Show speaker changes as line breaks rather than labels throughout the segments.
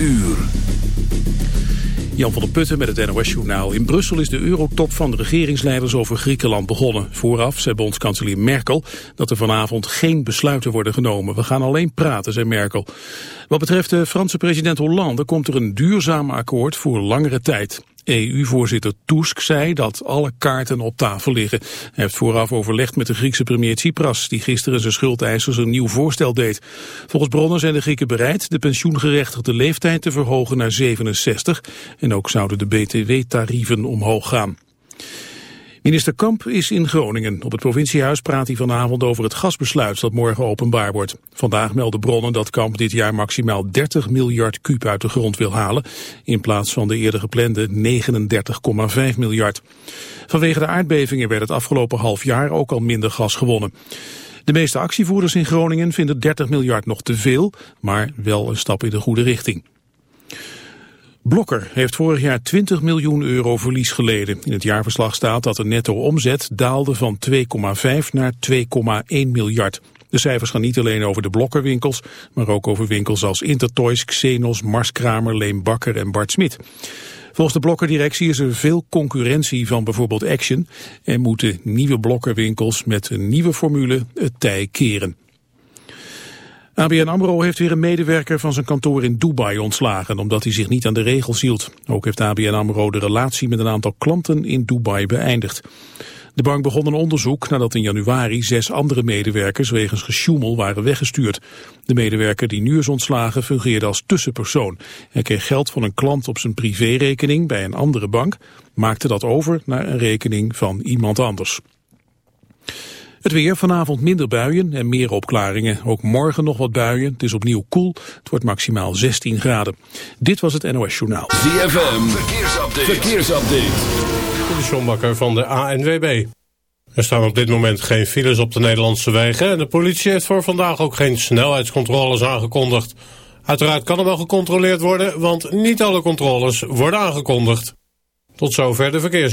uur.
Jan van der Putten met het NOS-journaal. In Brussel is de eurotop van de regeringsleiders over Griekenland begonnen. Vooraf zei bondskanselier Merkel dat er vanavond geen besluiten worden genomen. We gaan alleen praten, zei Merkel. Wat betreft de Franse president Hollande komt er een duurzaam akkoord voor langere tijd. EU-voorzitter Tusk zei dat alle kaarten op tafel liggen. Hij heeft vooraf overlegd met de Griekse premier Tsipras... die gisteren zijn schuldeisers een nieuw voorstel deed. Volgens bronnen zijn de Grieken bereid de pensioengerechtigde leeftijd te verhogen naar 67... en ook zouden de btw-tarieven omhoog gaan. Minister Kamp is in Groningen. Op het provinciehuis praat hij vanavond over het gasbesluit dat morgen openbaar wordt. Vandaag melden bronnen dat Kamp dit jaar maximaal 30 miljard kuub uit de grond wil halen. In plaats van de eerder geplande 39,5 miljard. Vanwege de aardbevingen werd het afgelopen half jaar ook al minder gas gewonnen. De meeste actievoerders in Groningen vinden 30 miljard nog te veel, maar wel een stap in de goede richting. Blokker heeft vorig jaar 20 miljoen euro verlies geleden. In het jaarverslag staat dat de netto-omzet daalde van 2,5 naar 2,1 miljard. De cijfers gaan niet alleen over de blokkerwinkels, maar ook over winkels als Intertoys, Xenos, Marskramer, Leen Bakker en Bart Smit. Volgens de blokkerdirectie is er veel concurrentie van bijvoorbeeld Action en moeten nieuwe blokkerwinkels met een nieuwe formule het tij keren. ABN AMRO heeft weer een medewerker van zijn kantoor in Dubai ontslagen, omdat hij zich niet aan de regels hield. Ook heeft ABN AMRO de relatie met een aantal klanten in Dubai beëindigd. De bank begon een onderzoek nadat in januari zes andere medewerkers wegens gesjoemel waren weggestuurd. De medewerker die nu is ontslagen fungeerde als tussenpersoon. Hij kreeg geld van een klant op zijn privérekening bij een andere bank, maakte dat over naar een rekening van iemand anders. Het weer, vanavond minder buien en meer opklaringen. Ook morgen nog wat buien. Het is opnieuw koel. Het wordt maximaal 16 graden. Dit was het NOS Journaal.
ZFM, verkeersupdate. verkeersupdate.
De Sjombakker van de ANWB. Er staan op dit moment geen files op de Nederlandse wegen... en de politie heeft voor vandaag ook geen snelheidscontroles aangekondigd. Uiteraard kan er wel gecontroleerd worden... want niet alle controles worden aangekondigd. Tot zover de verkeers.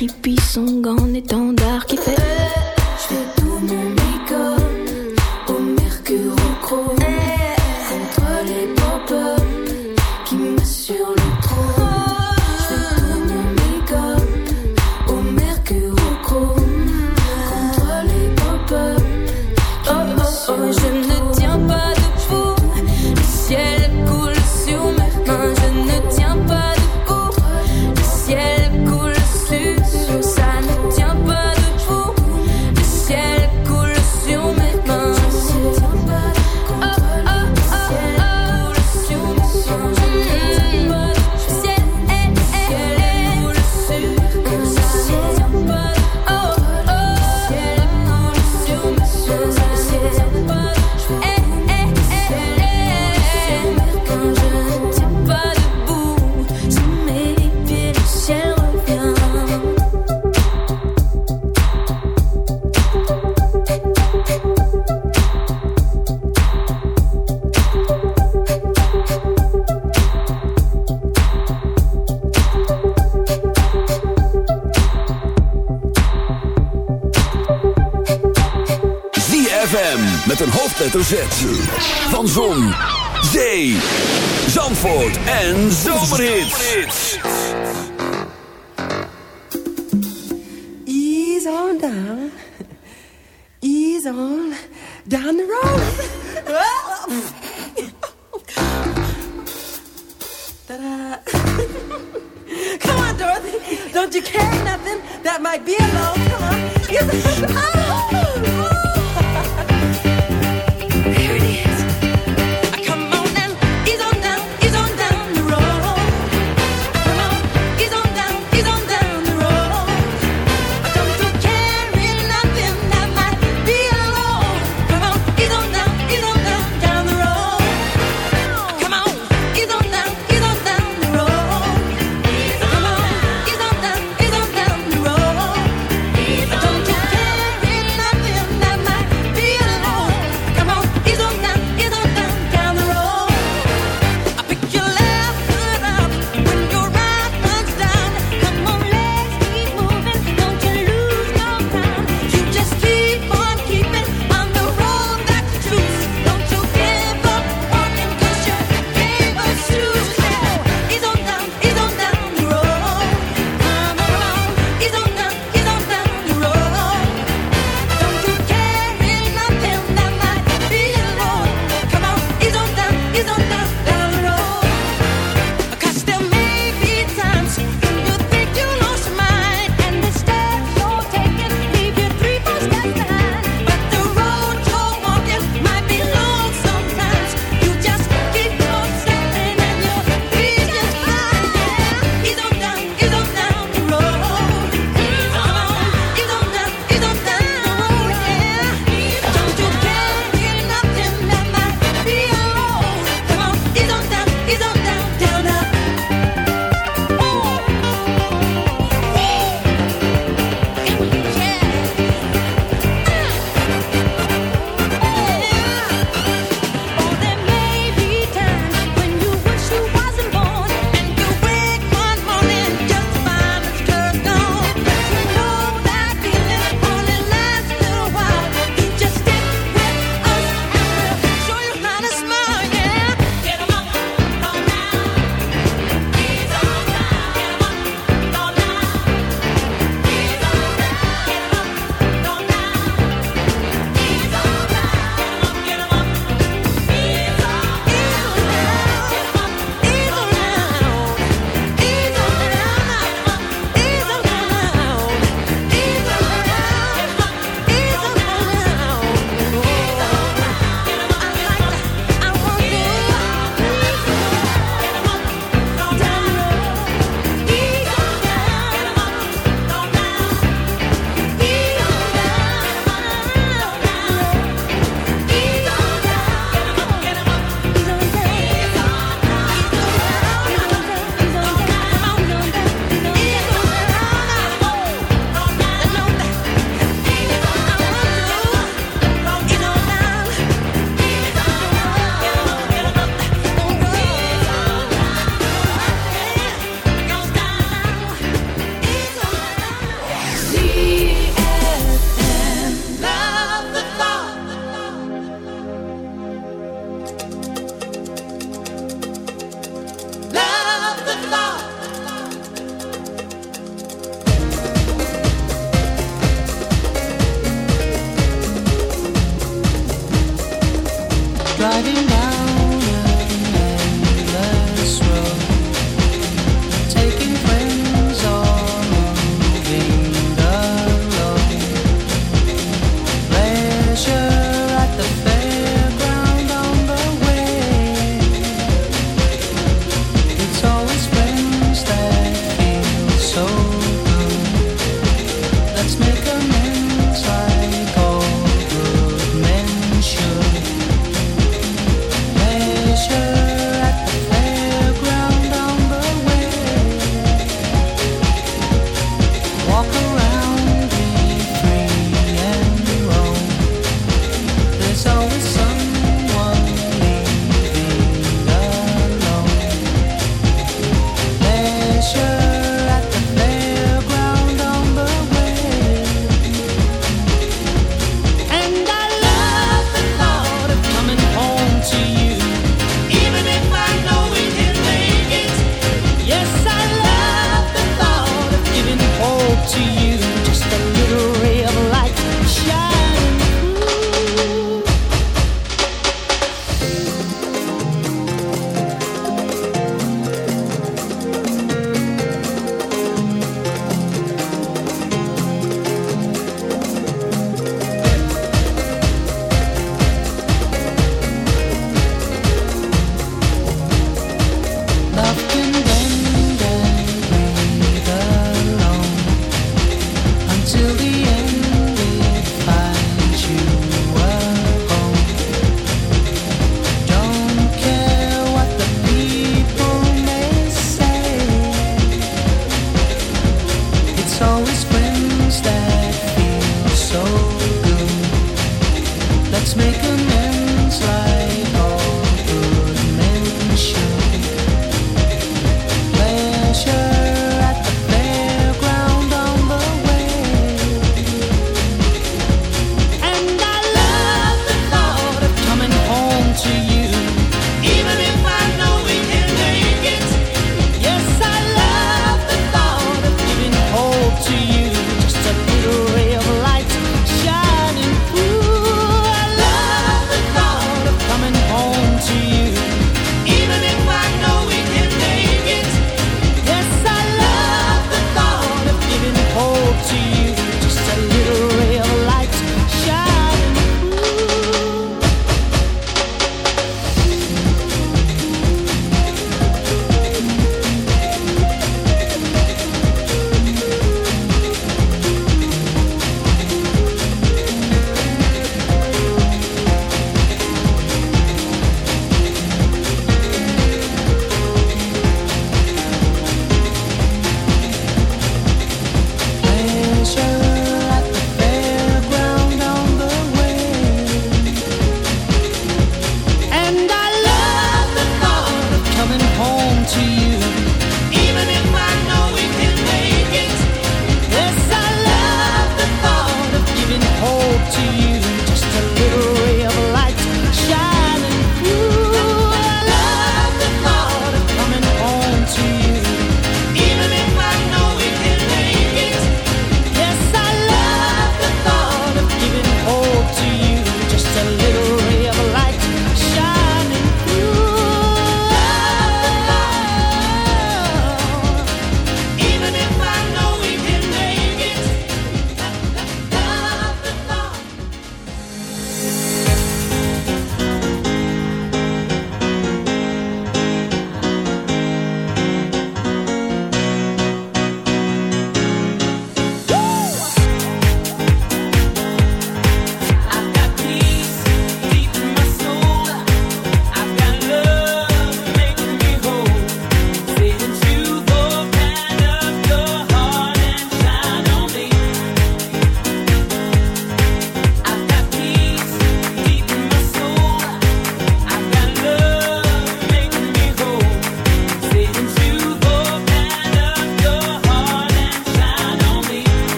Creepy en étendard qui fait.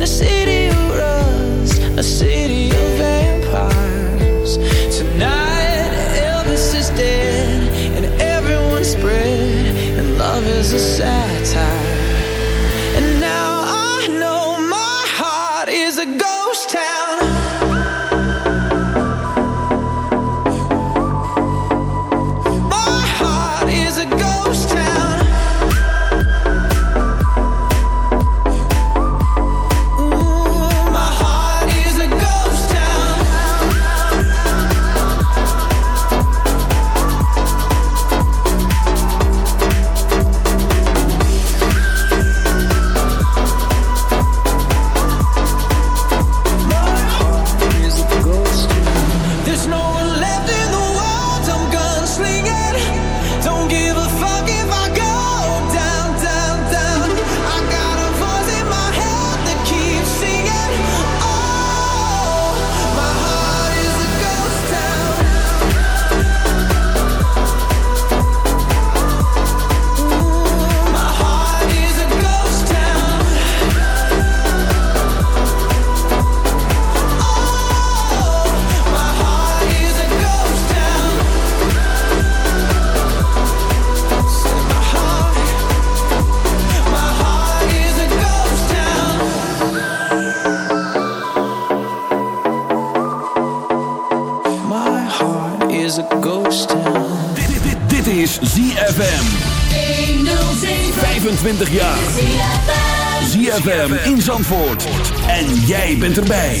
in a city of rust, a city of vampires. Tonight, Elvis is dead, and everyone's spread, and love is a
sad. En jij bent erbij.